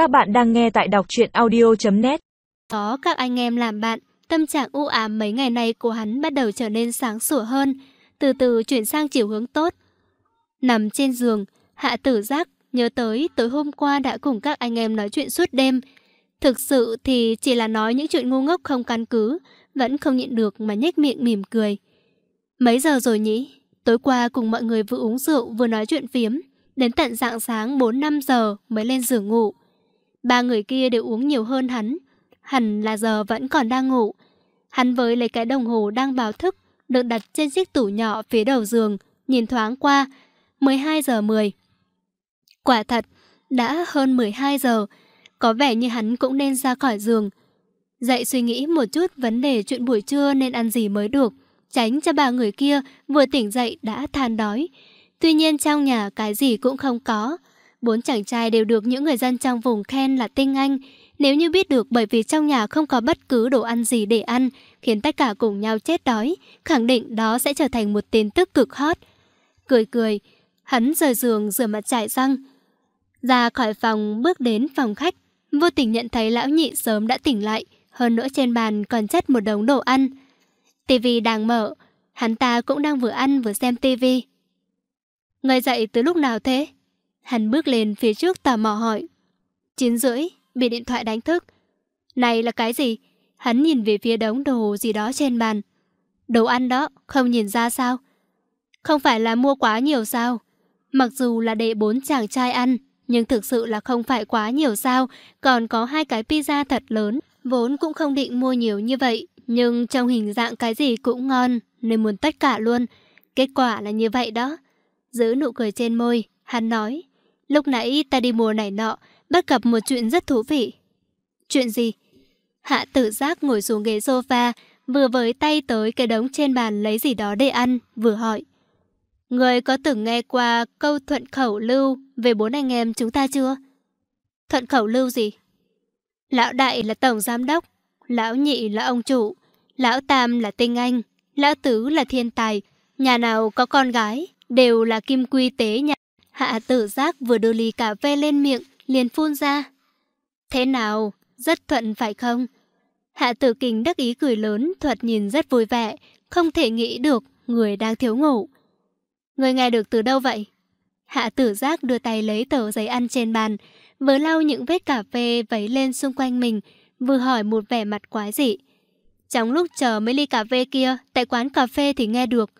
Các bạn đang nghe tại đọc truyện audio.net Có các anh em làm bạn, tâm trạng u ám mấy ngày nay của hắn bắt đầu trở nên sáng sủa hơn, từ từ chuyển sang chiều hướng tốt. Nằm trên giường, hạ tử giác nhớ tới tối hôm qua đã cùng các anh em nói chuyện suốt đêm. Thực sự thì chỉ là nói những chuyện ngu ngốc không căn cứ, vẫn không nhịn được mà nhếch miệng mỉm cười. Mấy giờ rồi nhỉ? Tối qua cùng mọi người vừa uống rượu vừa nói chuyện phiếm, đến tận dạng sáng 4-5 giờ mới lên giường ngủ. Ba người kia đều uống nhiều hơn hắn, hẳn là giờ vẫn còn đang ngủ. Hắn với lấy cái đồng hồ đang báo thức, được đặt trên chiếc tủ nhỏ phía đầu giường, nhìn thoáng qua, 12 giờ 10. Quả thật, đã hơn 12 giờ, có vẻ như hắn cũng nên ra khỏi giường. Dậy suy nghĩ một chút vấn đề chuyện buổi trưa nên ăn gì mới được, tránh cho ba người kia vừa tỉnh dậy đã than đói. Tuy nhiên trong nhà cái gì cũng không có. Bốn chàng trai đều được những người dân trong vùng khen là tinh anh. Nếu như biết được bởi vì trong nhà không có bất cứ đồ ăn gì để ăn, khiến tất cả cùng nhau chết đói, khẳng định đó sẽ trở thành một tin tức cực hot. Cười cười, hắn rời giường rửa mặt chải răng. Ra khỏi phòng bước đến phòng khách, vô tình nhận thấy lão nhị sớm đã tỉnh lại, hơn nữa trên bàn còn chất một đống đồ ăn. tivi đang mở, hắn ta cũng đang vừa ăn vừa xem tivi. Người dậy từ lúc nào thế? Hắn bước lên phía trước tò mò hỏi. Chín rưỡi, bị điện thoại đánh thức. Này là cái gì? Hắn nhìn về phía đống đồ gì đó trên bàn. Đồ ăn đó, không nhìn ra sao? Không phải là mua quá nhiều sao? Mặc dù là để bốn chàng trai ăn, nhưng thực sự là không phải quá nhiều sao, còn có hai cái pizza thật lớn, vốn cũng không định mua nhiều như vậy, nhưng trong hình dạng cái gì cũng ngon, nên muốn tất cả luôn. Kết quả là như vậy đó. Giữ nụ cười trên môi, hắn nói, lúc nãy ta đi mua này nọ, bắt gặp một chuyện rất thú vị. Chuyện gì? Hạ tử giác ngồi xuống ghế sofa, vừa với tay tới cái đống trên bàn lấy gì đó để ăn, vừa hỏi. Người có từng nghe qua câu thuận khẩu lưu về bốn anh em chúng ta chưa? Thuận khẩu lưu gì? Lão đại là tổng giám đốc, lão nhị là ông chủ, lão tam là tinh anh, lão tứ là thiên tài, nhà nào có con gái đều là kim quy tế nhà. Hạ tử giác vừa đưa ly cà phê lên miệng, liền phun ra. Thế nào? Rất thuận phải không? Hạ tử kình đắc ý cười lớn, thuật nhìn rất vui vẻ, không thể nghĩ được người đang thiếu ngủ. Người nghe được từ đâu vậy? Hạ tử giác đưa tay lấy tờ giấy ăn trên bàn, vừa lau những vết cà phê vấy lên xung quanh mình, vừa hỏi một vẻ mặt quái dị. Trong lúc chờ mấy ly cà phê kia, tại quán cà phê thì nghe được.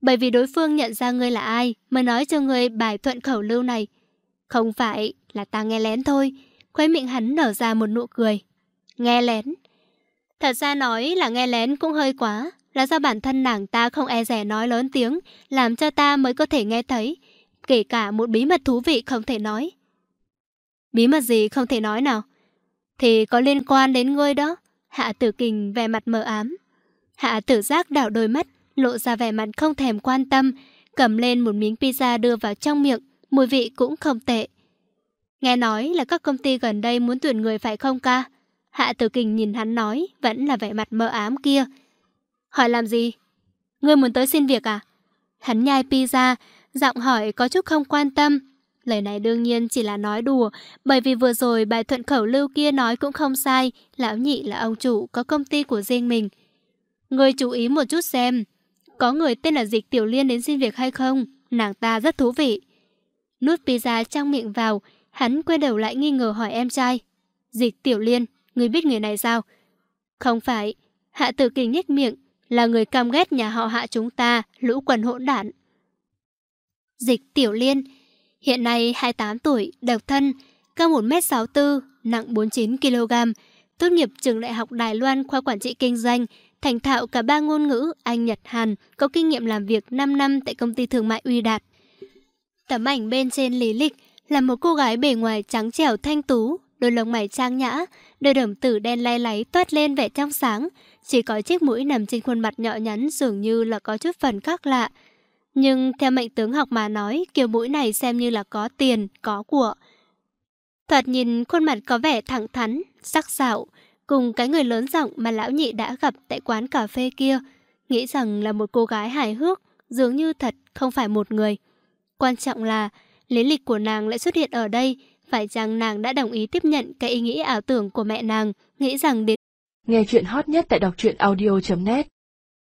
Bởi vì đối phương nhận ra ngươi là ai mới nói cho ngươi bài thuận khẩu lưu này. Không phải là ta nghe lén thôi. Khuấy miệng hắn nở ra một nụ cười. Nghe lén. Thật ra nói là nghe lén cũng hơi quá. Là do bản thân nàng ta không e rẻ nói lớn tiếng, làm cho ta mới có thể nghe thấy. Kể cả một bí mật thú vị không thể nói. Bí mật gì không thể nói nào? Thì có liên quan đến ngươi đó. Hạ tử kình về mặt mờ ám. Hạ tử giác đảo đôi mắt, lộ ra vẻ mặt không thèm quan tâm, cầm lên một miếng pizza đưa vào trong miệng, mùi vị cũng không tệ. Nghe nói là các công ty gần đây muốn tuyển người phải không ca? Hạ Tử Kình nhìn hắn nói, vẫn là vẻ mặt mờ ám kia. Hỏi làm gì? Ngươi muốn tới xin việc à? Hắn nhai pizza, giọng hỏi có chút không quan tâm. Lời này đương nhiên chỉ là nói đùa, bởi vì vừa rồi bài thuận khẩu lưu kia nói cũng không sai, lão nhị là ông chủ có công ty của riêng mình. Ngươi chú ý một chút xem, có người tên là Dịch Tiểu Liên đến xin việc hay không? Nàng ta rất thú vị. Nút pizza trong miệng vào, hắn quay đầu lại nghi ngờ hỏi em trai. Dịch Tiểu Liên, người biết người này sao? Không phải. Hạ tử kinh nhếch miệng, là người căm ghét nhà họ hạ chúng ta, lũ quần hỗn đản. Dịch Tiểu Liên, hiện nay 28 tuổi, độc thân, cao 1m64, nặng 49kg, tốt nghiệp trường đại học Đài Loan khoa quản trị kinh doanh, thành thạo cả ba ngôn ngữ Anh, Nhật, Hàn, có kinh nghiệm làm việc 5 năm tại công ty thương mại Uy Đạt. Tấm ảnh bên trên lý lịch là một cô gái bề ngoài trắng trẻo thanh tú, đôi lông mày trang nhã, đôi đồng tử đen lay láy toát lên vẻ trong sáng, chỉ có chiếc mũi nằm trên khuôn mặt nhỏ nhắn dường như là có chút phần khác lạ. Nhưng theo mệnh tướng học mà nói, kiểu mũi này xem như là có tiền, có của. Thoạt nhìn khuôn mặt có vẻ thẳng thắn, sắc sảo, cùng cái người lớn giọng mà lão nhị đã gặp tại quán cà phê kia, nghĩ rằng là một cô gái hài hước, dường như thật không phải một người. Quan trọng là, lý lịch của nàng lại xuất hiện ở đây, phải chăng nàng đã đồng ý tiếp nhận cái ý nghĩ ảo tưởng của mẹ nàng, nghĩ rằng đến... Nghe chuyện hot nhất tại đọc truyện audio.net